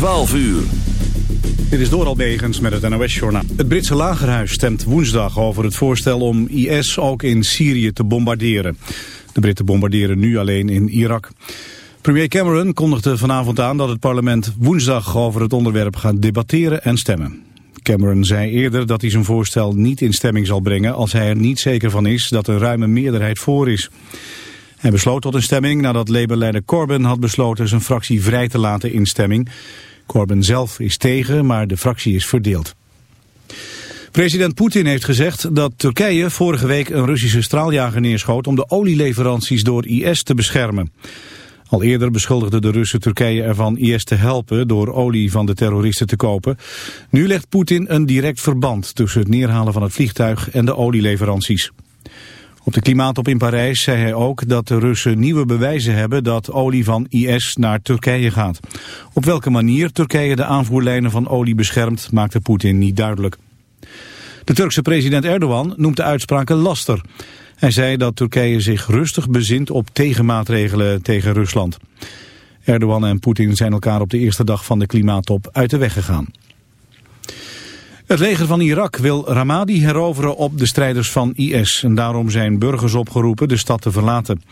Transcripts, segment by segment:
12 uur. Dit is Doral Begens met het NOS-journaal. Het Britse lagerhuis stemt woensdag over het voorstel om IS ook in Syrië te bombarderen. De Britten bombarderen nu alleen in Irak. Premier Cameron kondigde vanavond aan dat het parlement woensdag over het onderwerp gaat debatteren en stemmen. Cameron zei eerder dat hij zijn voorstel niet in stemming zal brengen als hij er niet zeker van is dat een ruime meerderheid voor is. Hij besloot tot een stemming nadat Labour-leider Corbyn had besloten zijn fractie vrij te laten in stemming. Corbyn zelf is tegen, maar de fractie is verdeeld. President Poetin heeft gezegd dat Turkije vorige week een Russische straaljager neerschoot om de olieleveranties door IS te beschermen. Al eerder beschuldigde de Russen Turkije ervan IS te helpen door olie van de terroristen te kopen. Nu legt Poetin een direct verband tussen het neerhalen van het vliegtuig en de olieleveranties. Op de klimaatop in Parijs zei hij ook dat de Russen nieuwe bewijzen hebben dat olie van IS naar Turkije gaat. Op welke manier Turkije de aanvoerlijnen van olie beschermt maakte Poetin niet duidelijk. De Turkse president Erdogan noemt de uitspraken laster. Hij zei dat Turkije zich rustig bezint op tegenmaatregelen tegen Rusland. Erdogan en Poetin zijn elkaar op de eerste dag van de klimaattop uit de weg gegaan. Het leger van Irak wil Ramadi heroveren op de strijders van IS. En daarom zijn burgers opgeroepen de stad te verlaten.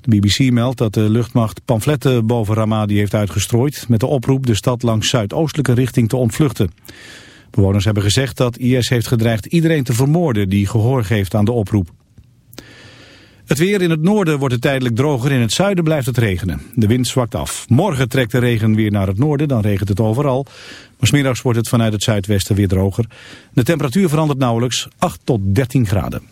De BBC meldt dat de luchtmacht pamfletten boven Ramadi heeft uitgestrooid... met de oproep de stad langs zuidoostelijke richting te ontvluchten. Bewoners hebben gezegd dat IS heeft gedreigd iedereen te vermoorden... die gehoor geeft aan de oproep. Het weer in het noorden wordt het tijdelijk droger, in het zuiden blijft het regenen. De wind zwakt af. Morgen trekt de regen weer naar het noorden, dan regent het overal. Maar smiddags wordt het vanuit het zuidwesten weer droger. De temperatuur verandert nauwelijks 8 tot 13 graden.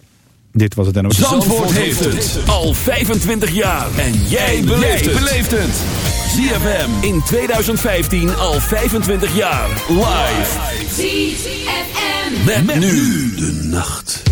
Dit was het NOS. Zandvoort, heeft het al 25 jaar. En jij beleeft het. ZFM in 2015 al 25 jaar. Live. ZFM. met nu de nacht.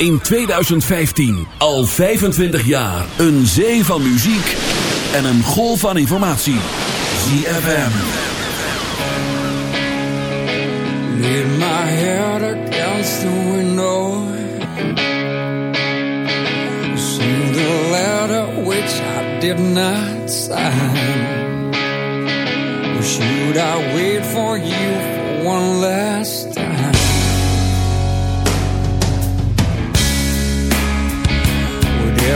In 2015. Al 25 jaar. Een zee van muziek. En een golf van informatie. ZFM. Laid my head against the window. See the letter which I did not sign. Should I wait for you for one last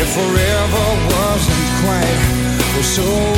if forever wasn't quite for so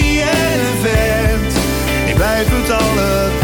en. Ik blijf het allebei.